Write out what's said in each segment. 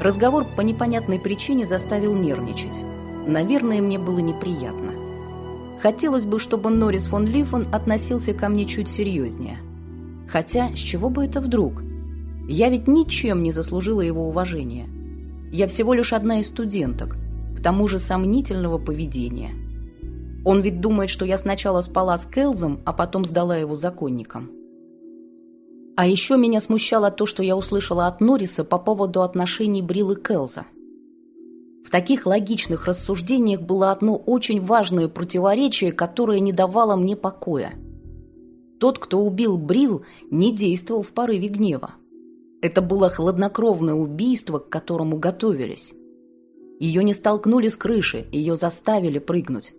Разговор по непонятной причине заставил нервничать. Наверное, мне было неприятно. Хотелось бы, чтобы Норрис фон Лифон относился ко мне чуть серьезнее. Хотя, с чего бы это вдруг? Я ведь ничем не заслужила его уважения. Я всего лишь одна из студенток, к тому же сомнительного поведения. Он ведь думает, что я сначала спала с Келзом, а потом сдала его законникам. А еще меня смущало то, что я услышала от Норриса по поводу отношений Брил и Келза. В таких логичных рассуждениях было одно очень важное противоречие, которое не давало мне покоя. Тот, кто убил Брил, не действовал в порыве гнева. Это было хладнокровное убийство, к которому готовились. Ее не столкнули с крыши, ее заставили прыгнуть.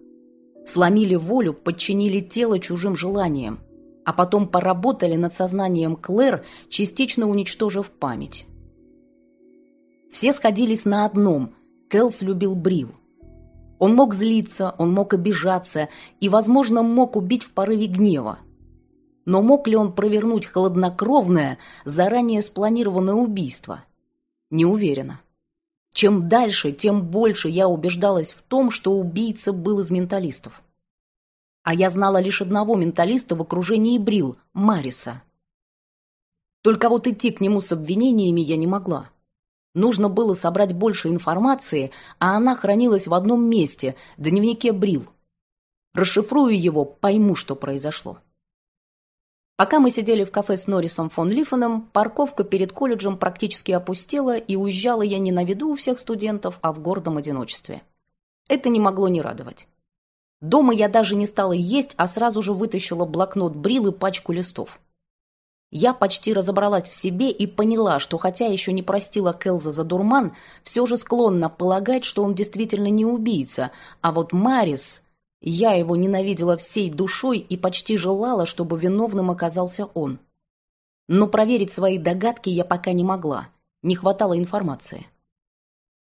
Сломили волю, подчинили тело чужим желаниям а потом поработали над сознанием Клэр, частично уничтожив память. Все сходились на одном – Кэлс любил Брил. Он мог злиться, он мог обижаться и, возможно, мог убить в порыве гнева. Но мог ли он провернуть хладнокровное, заранее спланированное убийство? Не уверена. Чем дальше, тем больше я убеждалась в том, что убийца был из менталистов. А я знала лишь одного менталиста в окружении Брил – Мариса. Только вот идти к нему с обвинениями я не могла. Нужно было собрать больше информации, а она хранилась в одном месте – дневнике Брил. Расшифрую его, пойму, что произошло. Пока мы сидели в кафе с Норрисом фон Лифеном, парковка перед колледжем практически опустела, и уезжала я не на виду у всех студентов, а в гордом одиночестве. Это не могло не радовать. Дома я даже не стала есть, а сразу же вытащила блокнот Брил и пачку листов. Я почти разобралась в себе и поняла, что хотя еще не простила Келза за дурман, все же склонна полагать, что он действительно не убийца, а вот Марис... Я его ненавидела всей душой и почти желала, чтобы виновным оказался он. Но проверить свои догадки я пока не могла, не хватало информации.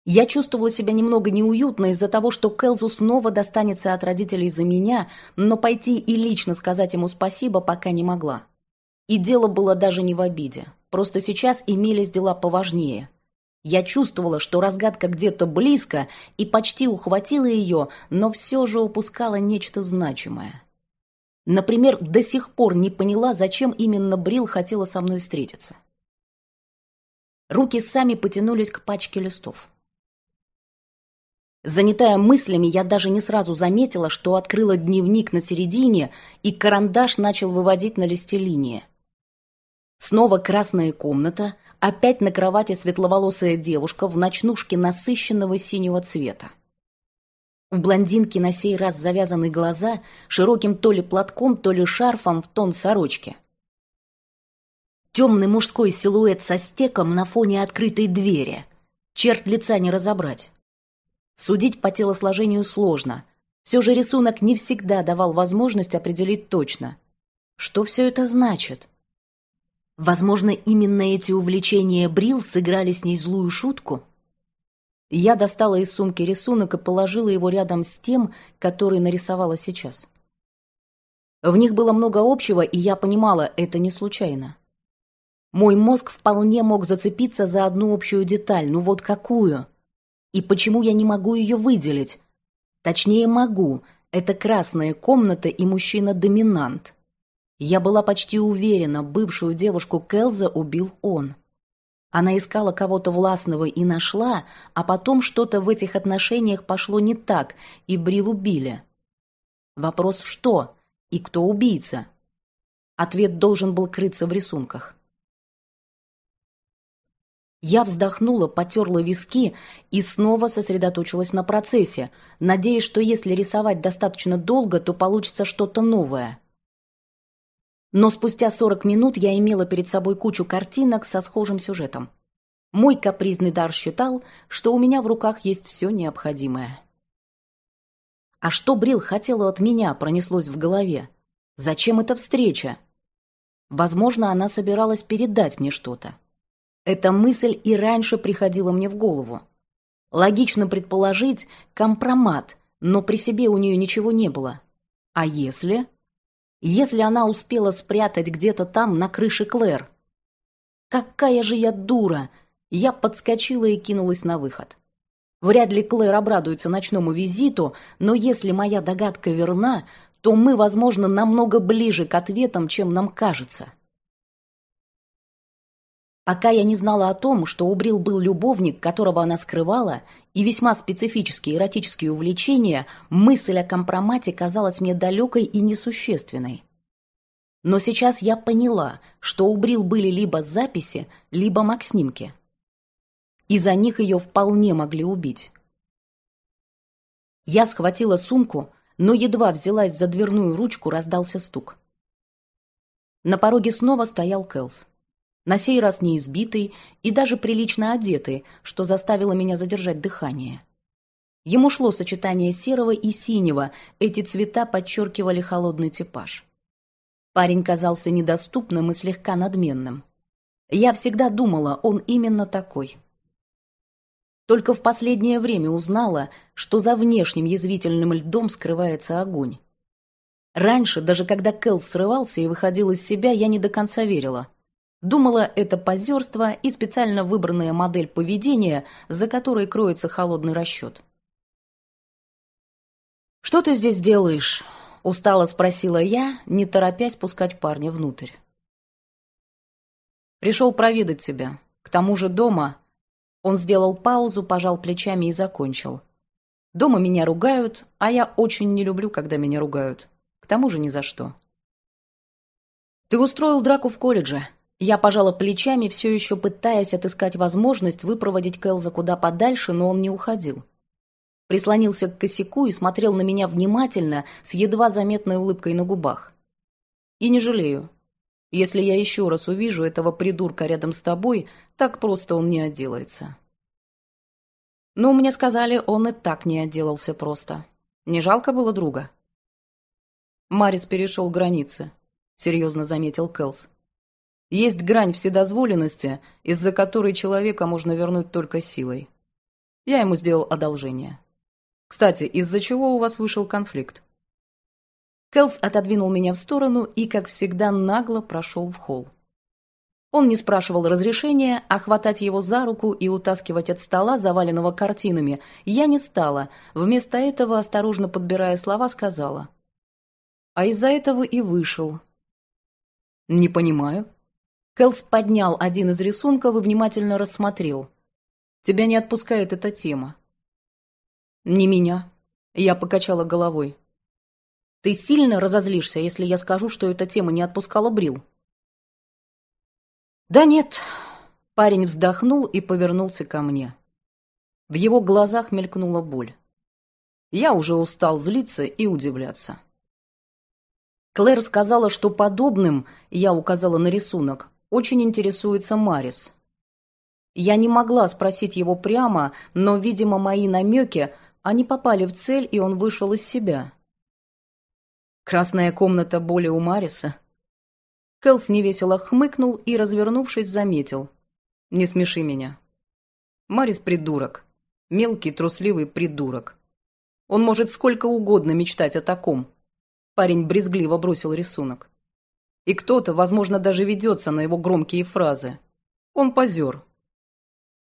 Я чувствовала себя немного неуютно из-за того, что Келзу снова достанется от родителей за меня, но пойти и лично сказать ему спасибо пока не могла. И дело было даже не в обиде. Просто сейчас имелись дела поважнее. Я чувствовала, что разгадка где-то близко и почти ухватила ее, но все же упускала нечто значимое. Например, до сих пор не поняла, зачем именно Брил хотела со мной встретиться. Руки сами потянулись к пачке листов. Занятая мыслями, я даже не сразу заметила, что открыла дневник на середине, и карандаш начал выводить на листе линии. Снова красная комната, опять на кровати светловолосая девушка в ночнушке насыщенного синего цвета. У блондинки на сей раз завязаны глаза широким то ли платком, то ли шарфом в тон сорочки. Темный мужской силуэт со стеком на фоне открытой двери. Черт лица не разобрать. Судить по телосложению сложно. Все же рисунок не всегда давал возможность определить точно. Что все это значит? Возможно, именно эти увлечения Брил сыграли с ней злую шутку? Я достала из сумки рисунок и положила его рядом с тем, который нарисовала сейчас. В них было много общего, и я понимала, это не случайно. Мой мозг вполне мог зацепиться за одну общую деталь, ну вот какую? И почему я не могу ее выделить? Точнее, могу. Это красная комната и мужчина-доминант. Я была почти уверена, бывшую девушку Келза убил он. Она искала кого-то властного и нашла, а потом что-то в этих отношениях пошло не так, и Брил убили. Вопрос «что?» и кто убийца? Ответ должен был крыться в рисунках. Я вздохнула, потерла виски и снова сосредоточилась на процессе, надеясь, что если рисовать достаточно долго, то получится что-то новое. Но спустя 40 минут я имела перед собой кучу картинок со схожим сюжетом. Мой капризный дар считал, что у меня в руках есть все необходимое. А что Брил хотела от меня, пронеслось в голове. Зачем эта встреча? Возможно, она собиралась передать мне что-то. Эта мысль и раньше приходила мне в голову. Логично предположить компромат, но при себе у нее ничего не было. А если? Если она успела спрятать где-то там на крыше Клэр? Какая же я дура! я подскочила и кинулась на выход. Вряд ли Клэр обрадуется ночному визиту, но если моя догадка верна, то мы, возможно, намного ближе к ответам, чем нам кажется. Пока я не знала о том, что у Брил был любовник, которого она скрывала, и весьма специфические эротические увлечения, мысль о компромате казалась мне далекой и несущественной. Но сейчас я поняла, что у Брил были либо записи, либо маг-снимки. И за них ее вполне могли убить. Я схватила сумку, но едва взялась за дверную ручку, раздался стук. На пороге снова стоял Кэлс на сей раз не избитый и даже прилично одетый, что заставило меня задержать дыхание. Ему шло сочетание серого и синего, эти цвета подчеркивали холодный типаж. Парень казался недоступным и слегка надменным. Я всегда думала, он именно такой. Только в последнее время узнала, что за внешним язвительным льдом скрывается огонь. Раньше, даже когда Кэл срывался и выходил из себя, я не до конца верила. Думала, это позерство и специально выбранная модель поведения, за которой кроется холодный расчет. «Что ты здесь делаешь?» – устало спросила я, не торопясь пускать парня внутрь. «Пришел проведать тебя. К тому же дома...» Он сделал паузу, пожал плечами и закончил. «Дома меня ругают, а я очень не люблю, когда меня ругают. К тому же ни за что». «Ты устроил драку в колледже», я пожала плечами, все еще пытаясь отыскать возможность выпроводить Кэлза куда подальше, но он не уходил. Прислонился к косяку и смотрел на меня внимательно, с едва заметной улыбкой на губах. «И не жалею. Если я еще раз увижу этого придурка рядом с тобой, так просто он не отделается». «Ну, мне сказали, он и так не отделался просто. Не жалко было друга?» Марис перешел границы, серьезно заметил Кэлс. Есть грань вседозволенности, из-за которой человека можно вернуть только силой. Я ему сделал одолжение. Кстати, из-за чего у вас вышел конфликт? Келс отодвинул меня в сторону и, как всегда, нагло прошел в холл. Он не спрашивал разрешения, а хватать его за руку и утаскивать от стола, заваленного картинами, я не стала. Вместо этого, осторожно подбирая слова, сказала. А из-за этого и вышел. «Не понимаю», Кэлс поднял один из рисунков и внимательно рассмотрел. «Тебя не отпускает эта тема». «Не меня», — я покачала головой. «Ты сильно разозлишься, если я скажу, что эта тема не отпускала Брил?» «Да нет», — парень вздохнул и повернулся ко мне. В его глазах мелькнула боль. Я уже устал злиться и удивляться. Клэр сказала, что подобным, я указала на рисунок, очень интересуется Марис. Я не могла спросить его прямо, но, видимо, мои намеки, они попали в цель, и он вышел из себя. Красная комната боли у Мариса. Кэлс невесело хмыкнул и, развернувшись, заметил. «Не смеши меня. Марис придурок. Мелкий, трусливый придурок. Он может сколько угодно мечтать о таком». Парень брезгливо бросил рисунок. И кто-то, возможно, даже ведется на его громкие фразы. Он позер.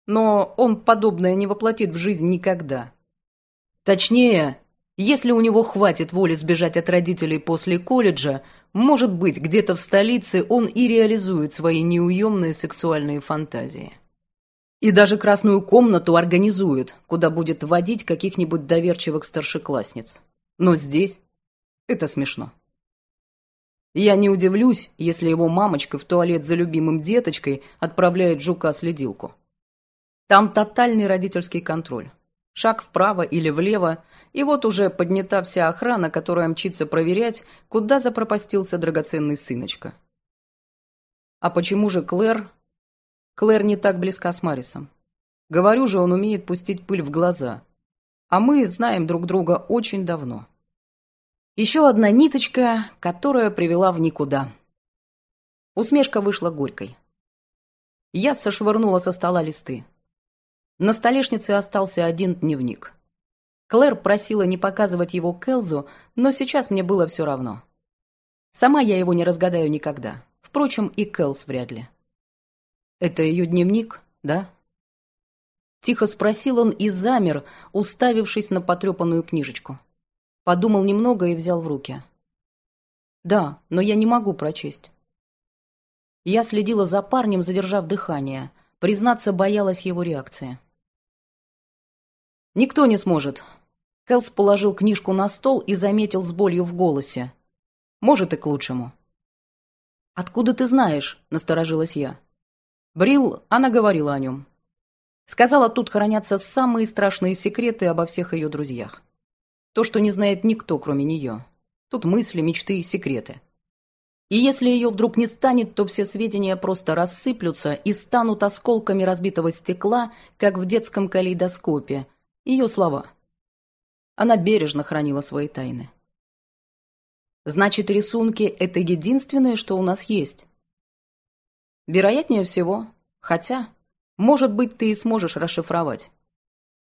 Но он подобное не воплотит в жизнь никогда. Точнее, если у него хватит воли сбежать от родителей после колледжа, может быть, где-то в столице он и реализует свои неуемные сексуальные фантазии. И даже красную комнату организует, куда будет водить каких-нибудь доверчивых старшеклассниц. Но здесь это смешно. Я не удивлюсь, если его мамочка в туалет за любимым деточкой отправляет жука-следилку. Там тотальный родительский контроль. Шаг вправо или влево, и вот уже поднята вся охрана, которая мчится проверять, куда запропастился драгоценный сыночка. А почему же Клэр? Клэр не так близка с Марисом. Говорю же, он умеет пустить пыль в глаза. А мы знаем друг друга очень давно. Еще одна ниточка, которая привела в никуда. Усмешка вышла горькой. Я сошвырнула со стола листы. На столешнице остался один дневник. Клэр просила не показывать его Келзу, но сейчас мне было все равно. Сама я его не разгадаю никогда. Впрочем, и Келс вряд ли. Это ее дневник, да? Тихо спросил он и замер, уставившись на потрепанную книжечку. Подумал немного и взял в руки. «Да, но я не могу прочесть». Я следила за парнем, задержав дыхание. Признаться, боялась его реакции. «Никто не сможет». Кэлс положил книжку на стол и заметил с болью в голосе. «Может, и к лучшему». «Откуда ты знаешь?» – насторожилась я. Брил, она говорила о нем. Сказала, тут хранятся самые страшные секреты обо всех ее друзьях. То, что не знает никто, кроме нее. Тут мысли, мечты, секреты. И если ее вдруг не станет, то все сведения просто рассыплются и станут осколками разбитого стекла, как в детском калейдоскопе. Ее слова. Она бережно хранила свои тайны. Значит, рисунки – это единственное, что у нас есть. Вероятнее всего. Хотя, может быть, ты и сможешь расшифровать.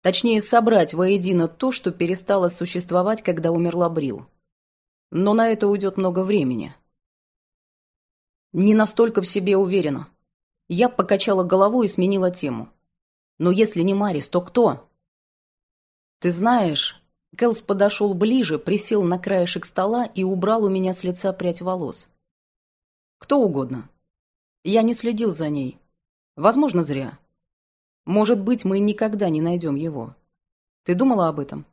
Точнее, собрать воедино то, что перестало существовать, когда умерла Брил. Но на это уйдет много времени. Не настолько в себе уверена. Я покачала головой и сменила тему. Но если не Марис, то кто? Ты знаешь, Кэлс подошел ближе, присел на краешек стола и убрал у меня с лица прядь волос. Кто угодно. Я не следил за ней. Возможно, зря. Может быть, мы никогда не найдем его. Ты думала об этом?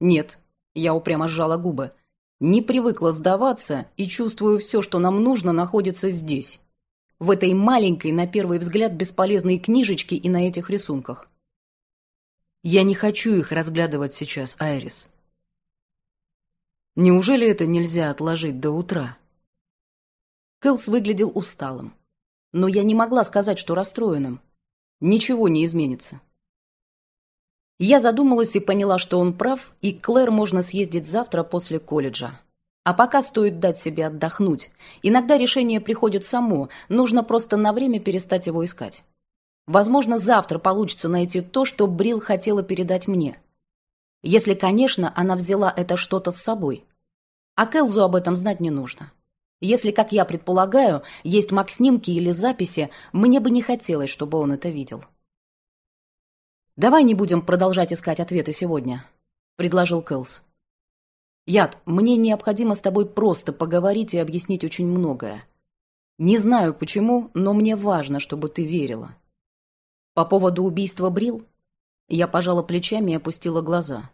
Нет. Я упрямо сжала губы. Не привыкла сдаваться и чувствую все, что нам нужно, находится здесь. В этой маленькой, на первый взгляд, бесполезной книжечке и на этих рисунках. Я не хочу их разглядывать сейчас, Айрис. Неужели это нельзя отложить до утра? Кэлс выглядел усталым. Но я не могла сказать, что расстроенным. Ничего не изменится. Я задумалась и поняла, что он прав, и Клэр можно съездить завтра после колледжа. А пока стоит дать себе отдохнуть. Иногда решение приходит само, нужно просто на время перестать его искать. Возможно, завтра получится найти то, что Брил хотела передать мне. Если, конечно, она взяла это что-то с собой. А Келзу об этом знать не нужно. Если, как я предполагаю, есть маг-снимки или записи, мне бы не хотелось, чтобы он это видел. «Давай не будем продолжать искать ответы сегодня», — предложил Кэлс. «Яд, мне необходимо с тобой просто поговорить и объяснить очень многое. Не знаю почему, но мне важно, чтобы ты верила. По поводу убийства Брил я пожала плечами и опустила глаза.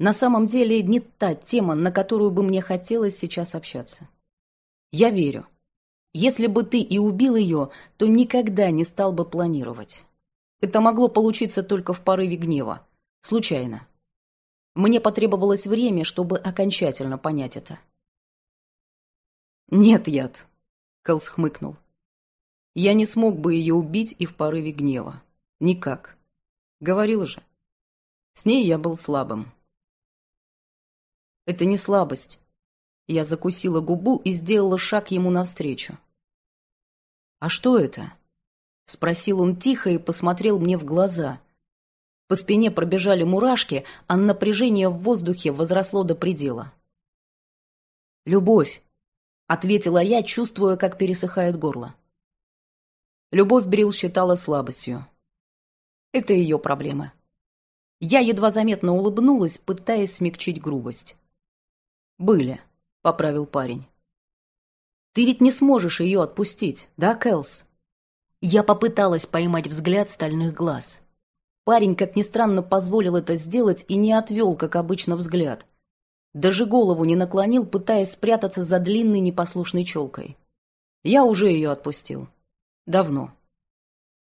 На самом деле не та тема, на которую бы мне хотелось сейчас общаться. Я верю. Если бы ты и убил ее, то никогда не стал бы планировать. Это могло получиться только в порыве гнева. Случайно. Мне потребовалось время, чтобы окончательно понять это. «Нет, яд», — Кэлс хмыкнул. Я не смог бы ее убить и в порыве гнева. Никак. Говорил же. С ней я был слабым. Это не слабость. Я закусила губу и сделала шаг ему навстречу. «А что это?» Спросил он тихо и посмотрел мне в глаза. По спине пробежали мурашки, а напряжение в воздухе возросло до предела. «Любовь», — ответила я, чувствуя, как пересыхает горло. Любовь Брил считала слабостью. Это ее проблема. Я едва заметно улыбнулась, пытаясь смягчить грубость. «Были», — поправил парень. «Ты ведь не сможешь ее отпустить, да, Кэлс?» Я попыталась поймать взгляд стальных глаз. Парень, как ни странно, позволил это сделать и не отвел, как обычно, взгляд. Даже голову не наклонил, пытаясь спрятаться за длинной непослушной челкой. Я уже ее отпустил. Давно.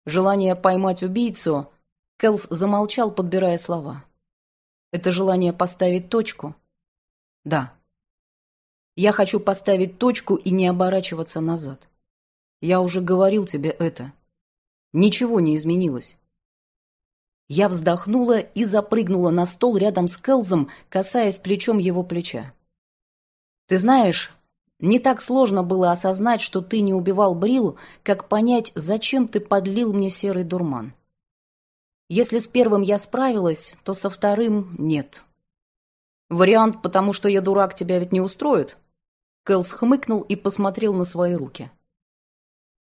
Желание поймать убийцу... Кэлс замолчал, подбирая слова. Это желание поставить точку? Да. Я хочу поставить точку и не оборачиваться назад. Я уже говорил тебе это. Ничего не изменилось. Я вздохнула и запрыгнула на стол рядом с Келзом, касаясь плечом его плеча. «Ты знаешь, не так сложно было осознать, что ты не убивал Брилу, как понять, зачем ты подлил мне серый дурман. Если с первым я справилась, то со вторым нет. Вариант «потому что я дурак» тебя ведь не устроит? Кэлс хмыкнул и посмотрел на свои руки.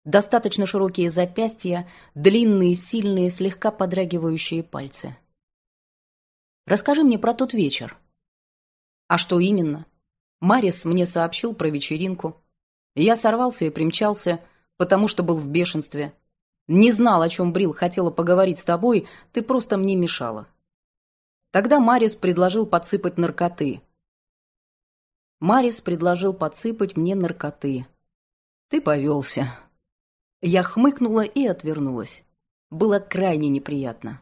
Достаточно широкие запястья, длинные, сильные, слегка подрагивающие пальцы. Расскажи мне про тот вечер. А что именно? Марис мне сообщил про вечеринку. Я сорвался и примчался, потому что был в бешенстве. Не знал, о чем Брил хотела поговорить с тобой, ты просто мне мешала. Тогда Марис предложил подсыпать наркоты. Марис предложил подсыпать мне наркоты. Ты повелся. Я хмыкнула и отвернулась. Было крайне неприятно.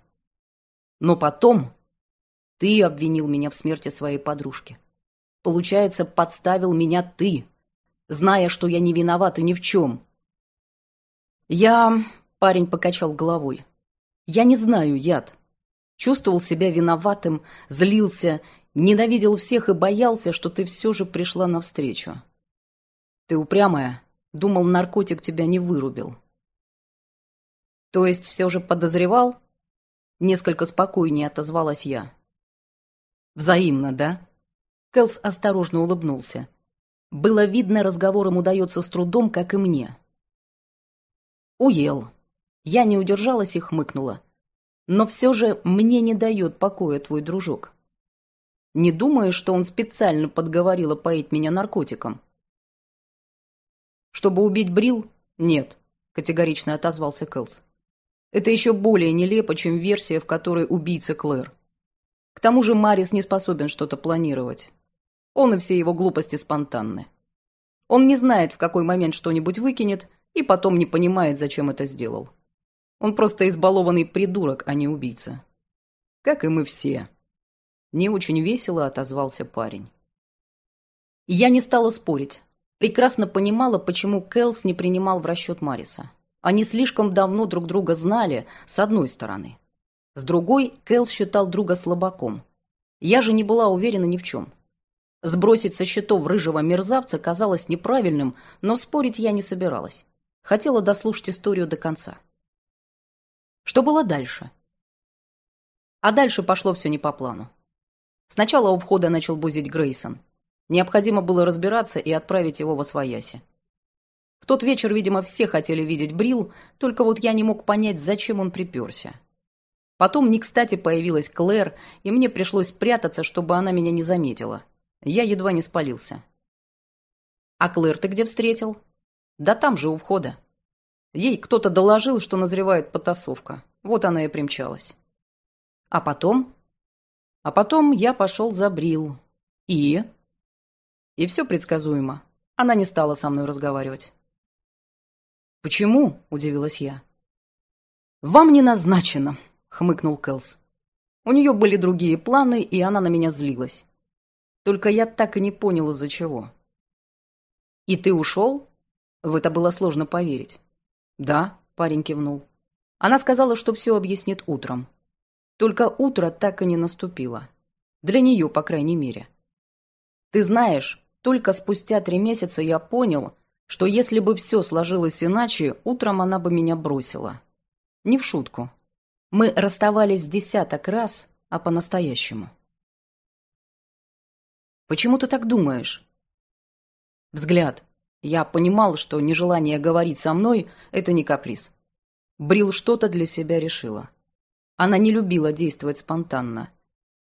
Но потом ты обвинил меня в смерти своей подружки. Получается, подставил меня ты, зная, что я не виновата ни в чем. Я... Парень покачал головой. Я не знаю яд. Чувствовал себя виноватым, злился, ненавидел всех и боялся, что ты все же пришла навстречу. Ты упрямая. Думал, наркотик тебя не вырубил. То есть все же подозревал? Несколько спокойнее отозвалась я. Взаимно, да? Кэлс осторожно улыбнулся. Было видно, разговор им удается с трудом, как и мне. Уел. Я не удержалась и хмыкнула. Но все же мне не дает покоя твой дружок. Не думаю, что он специально подговорил опоить меня наркотиком. Чтобы убить Брил? Нет, категорично отозвался Кэлс. Это еще более нелепо, чем версия, в которой убийца Клэр. К тому же Марис не способен что-то планировать. Он и все его глупости спонтанны. Он не знает, в какой момент что-нибудь выкинет, и потом не понимает, зачем это сделал. Он просто избалованный придурок, а не убийца. Как и мы все. Не очень весело отозвался парень. Я не стала спорить. Прекрасно понимала, почему Кэлс не принимал в расчет Мариса. Они слишком давно друг друга знали, с одной стороны. С другой, Кэлс считал друга слабаком. Я же не была уверена ни в чем. Сбросить со счетов рыжего мерзавца казалось неправильным, но спорить я не собиралась. Хотела дослушать историю до конца. Что было дальше? А дальше пошло все не по плану. Сначала у входа начал бузить Грейсон. Необходимо было разбираться и отправить его во свояси. В тот вечер, видимо, все хотели видеть Брил, только вот я не мог понять, зачем он приперся. Потом не кстати появилась Клэр, и мне пришлось прятаться, чтобы она меня не заметила. Я едва не спалился. «А Клэр ты где встретил?» «Да там же, у входа. Ей кто-то доложил, что назревает потасовка. Вот она и примчалась. А потом? А потом я пошел за Брил. И? И все предсказуемо. Она не стала со мной разговаривать. «Почему?» – удивилась я. «Вам не назначено», — хмыкнул Кэлс. У нее были другие планы, и она на меня злилась. Только я так и не понял, из-за чего. «И ты ушел?» В это было сложно поверить. «Да», — парень кивнул. Она сказала, что все объяснит утром. Только утро так и не наступило. Для нее, по крайней мере. Ты знаешь, только спустя три месяца я понял, что если бы все сложилось иначе, утром она бы меня бросила. Не в шутку. Мы расставались десяток раз, а по-настоящему. «Почему ты так думаешь?» Взгляд. Я понимал, что нежелание говорить со мной – это не каприз. Брил что-то для себя решила. Она не любила действовать спонтанно.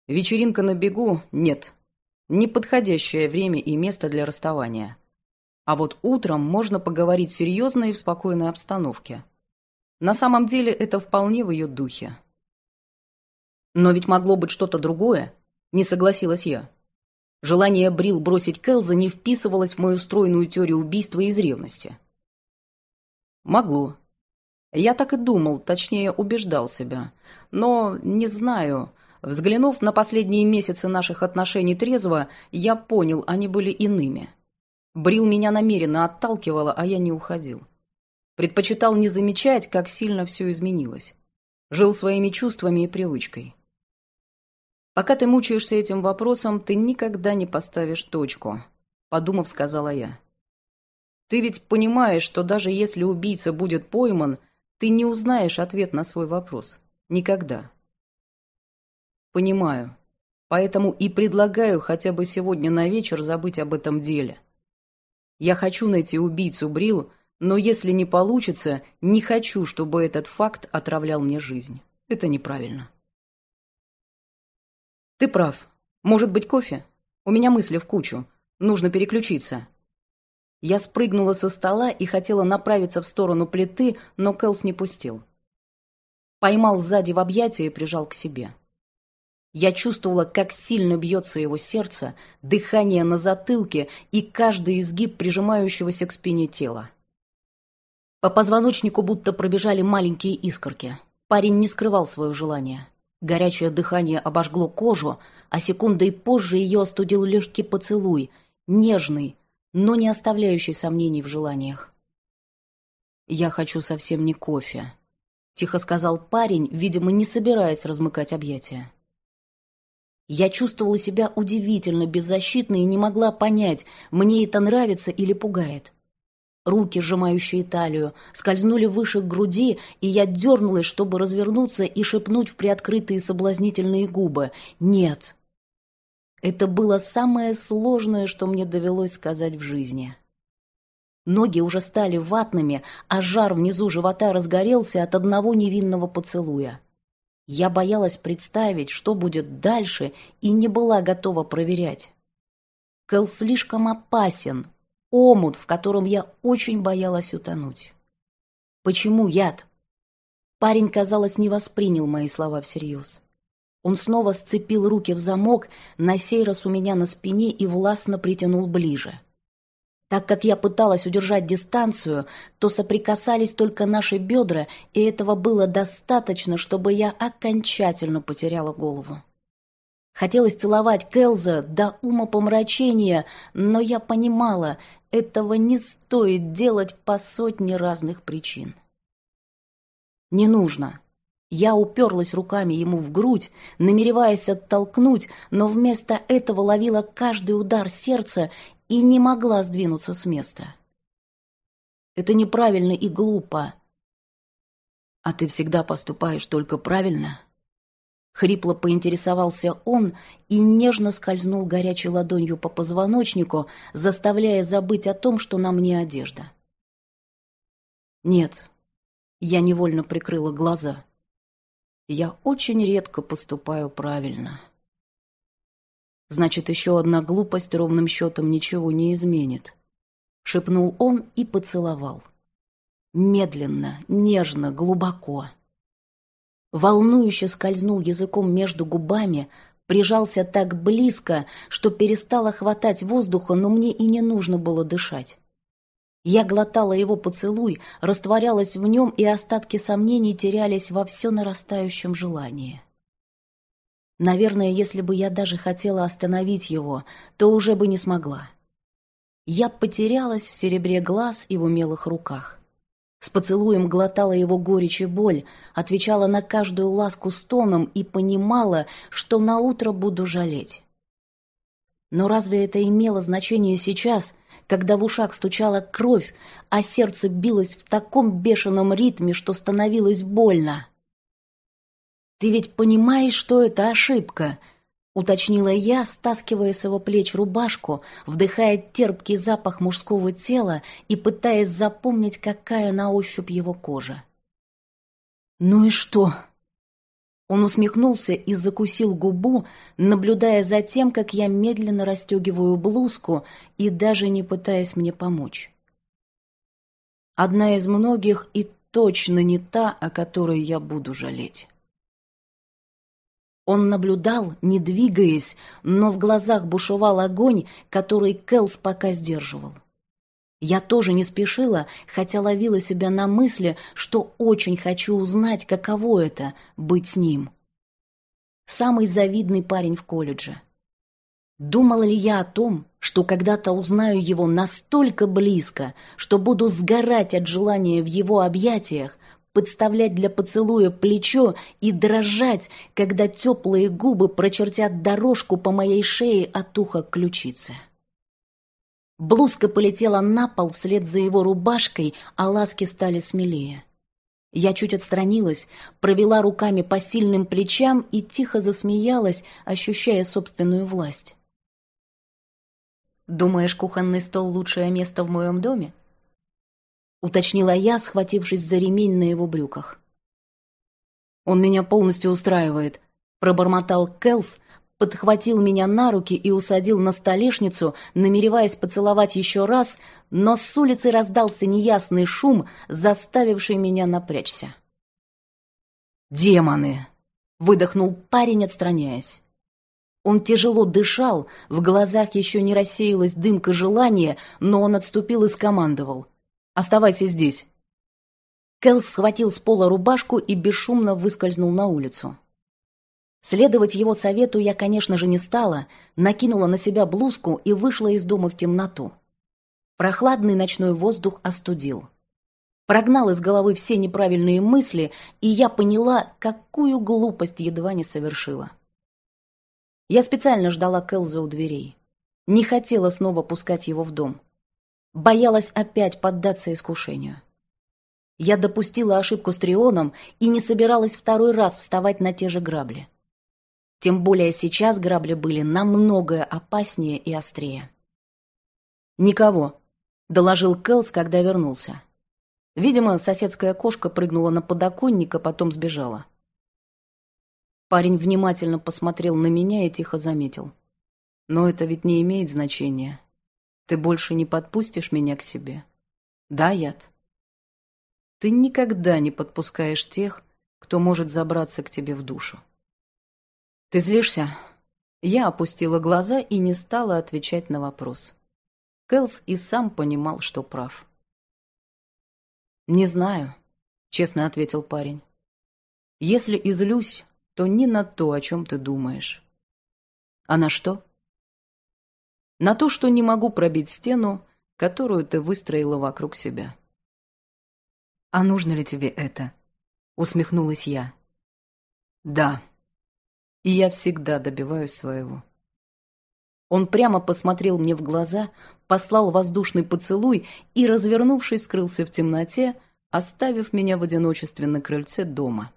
Вечеринка на бегу – нет. Неподходящее время и место для расставания. А вот утром можно поговорить серьезно и в спокойной обстановке – на самом деле это вполне в ее духе. Но ведь могло быть что-то другое, не согласилась я. Желание Брил бросить Келза не вписывалось в мою стройную теорию убийства из ревности. Могло. Я так и думал, точнее убеждал себя. Но, не знаю, взглянув на последние месяцы наших отношений трезво, я понял, они были иными. Брил меня намеренно отталкивала, а я не уходил. Предпочитал не замечать, как сильно все изменилось. Жил своими чувствами и привычкой. «Пока ты мучаешься этим вопросом, ты никогда не поставишь точку», — подумав, сказала я. «Ты ведь понимаешь, что даже если убийца будет пойман, ты не узнаешь ответ на свой вопрос. Никогда». «Понимаю. Поэтому и предлагаю хотя бы сегодня на вечер забыть об этом деле. Я хочу найти убийцу Брил, Но если не получится, не хочу, чтобы этот факт отравлял мне жизнь. Это неправильно. Ты прав. Может быть, кофе? У меня мысли в кучу. Нужно переключиться. Я спрыгнула со стола и хотела направиться в сторону плиты, но Кэлс не пустил. Поймал сзади в объятия и прижал к себе. Я чувствовала, как сильно бьется его сердце, дыхание на затылке и каждый изгиб прижимающегося к спине тела. По позвоночнику будто пробежали маленькие искорки. Парень не скрывал свое желание. Горячее дыхание обожгло кожу, а секундой позже ее остудил легкий поцелуй, нежный, но не оставляющий сомнений в желаниях. «Я хочу совсем не кофе», — тихо сказал парень, видимо, не собираясь размыкать объятия. Я чувствовала себя удивительно беззащитной и не могла понять, мне это нравится или пугает. Руки, сжимающие талию, скользнули выше груди, и я дернулась, чтобы развернуться и шепнуть в приоткрытые соблазнительные губы «Нет». Это было самое сложное, что мне довелось сказать в жизни. Ноги уже стали ватными, а жар внизу живота разгорелся от одного невинного поцелуя. Я боялась представить, что будет дальше, и не была готова проверять. Кэл слишком опасен, омут, в котором я очень боялась утонуть. Почему яд? Парень, казалось, не воспринял мои слова всерьез. Он снова сцепил руки в замок, на сей раз у меня на спине и властно притянул ближе. Так как я пыталась удержать дистанцию, то соприкасались только наши бедра, и этого было достаточно, чтобы я окончательно потеряла голову. Хотелось целовать Келза до ума помрачения, но я понимала, этого не стоит делать по сотне разных причин. Не нужно. Я уперлась руками ему в грудь, намереваясь оттолкнуть, но вместо этого ловила каждый удар сердца и не могла сдвинуться с места. Это неправильно и глупо. А ты всегда поступаешь только правильно? Хрипло поинтересовался он и нежно скользнул горячей ладонью по позвоночнику, заставляя забыть о том, что на мне одежда. Нет, я невольно прикрыла глаза. Я очень редко поступаю правильно. Значит, еще одна глупость ровным счетом ничего не изменит. Шепнул он и поцеловал. Медленно, нежно, глубоко волнующе скользнул языком между губами, прижался так близко, что перестало хватать воздуха, но мне и не нужно было дышать. Я глотала его поцелуй, растворялась в нем, и остатки сомнений терялись во все нарастающем желании. Наверное, если бы я даже хотела остановить его, то уже бы не смогла. Я потерялась в серебре глаз и в умелых руках. С поцелуем глотала его горечь и боль, отвечала на каждую ласку стоном и понимала, что наутро буду жалеть. Но разве это имело значение сейчас, когда в ушах стучала кровь, а сердце билось в таком бешеном ритме, что становилось больно? «Ты ведь понимаешь, что это ошибка?» уточнила я, стаскивая с его плеч рубашку, вдыхая терпкий запах мужского тела и пытаясь запомнить, какая на ощупь его кожа. «Ну и что?» Он усмехнулся и закусил губу, наблюдая за тем, как я медленно расстегиваю блузку и даже не пытаясь мне помочь. Одна из многих и точно не та, о которой я буду жалеть. Он наблюдал, не двигаясь, но в глазах бушевал огонь, который Кэлс пока сдерживал. Я тоже не спешила, хотя ловила себя на мысли, что очень хочу узнать, каково это — быть с ним. Самый завидный парень в колледже. Думала ли я о том, что когда-то узнаю его настолько близко, что буду сгорать от желания в его объятиях, подставлять для поцелуя плечо и дрожать, когда теплые губы прочертят дорожку по моей шее от уха к ключице. Блузка полетела на пол вслед за его рубашкой, а ласки стали смелее. Я чуть отстранилась, провела руками по сильным плечам и тихо засмеялась, ощущая собственную власть. «Думаешь, кухонный стол — лучшее место в моем доме?» — уточнила я, схватившись за ремень на его брюках. «Он меня полностью устраивает», — пробормотал Келс, подхватил меня на руки и усадил на столешницу, намереваясь поцеловать еще раз, но с улицы раздался неясный шум, заставивший меня напрячься. «Демоны!» — выдохнул парень, отстраняясь. Он тяжело дышал, в глазах еще не рассеялась дымка желания, но он отступил и скомандовал. «Оставайся здесь!» Кэлс схватил с пола рубашку и бесшумно выскользнул на улицу. Следовать его совету я, конечно же, не стала, накинула на себя блузку и вышла из дома в темноту. Прохладный ночной воздух остудил. Прогнал из головы все неправильные мысли, и я поняла, какую глупость едва не совершила. Я специально ждала Келза у дверей. Не хотела снова пускать его в дом. Боялась опять поддаться искушению. Я допустила ошибку с Трионом и не собиралась второй раз вставать на те же грабли. Тем более сейчас грабли были намного опаснее и острее. «Никого», — доложил Кэлс, когда вернулся. Видимо, соседская кошка прыгнула на подоконник, а потом сбежала. Парень внимательно посмотрел на меня и тихо заметил. «Но это ведь не имеет значения. Ты больше не подпустишь меня к себе. Да, Яд?» «Ты никогда не подпускаешь тех, кто может забраться к тебе в душу. «Ты злишься?» Я опустила глаза и не стала отвечать на вопрос. Кэлс и сам понимал, что прав. «Не знаю», — честно ответил парень. «Если излюсь, то не на то, о чем ты думаешь». «А на что?» «На то, что не могу пробить стену, которую ты выстроила вокруг себя». «А нужно ли тебе это?» — усмехнулась я. «Да», и я всегда добиваюсь своего. Он прямо посмотрел мне в глаза, послал воздушный поцелуй и, развернувшись, скрылся в темноте, оставив меня в одиночестве на крыльце дома.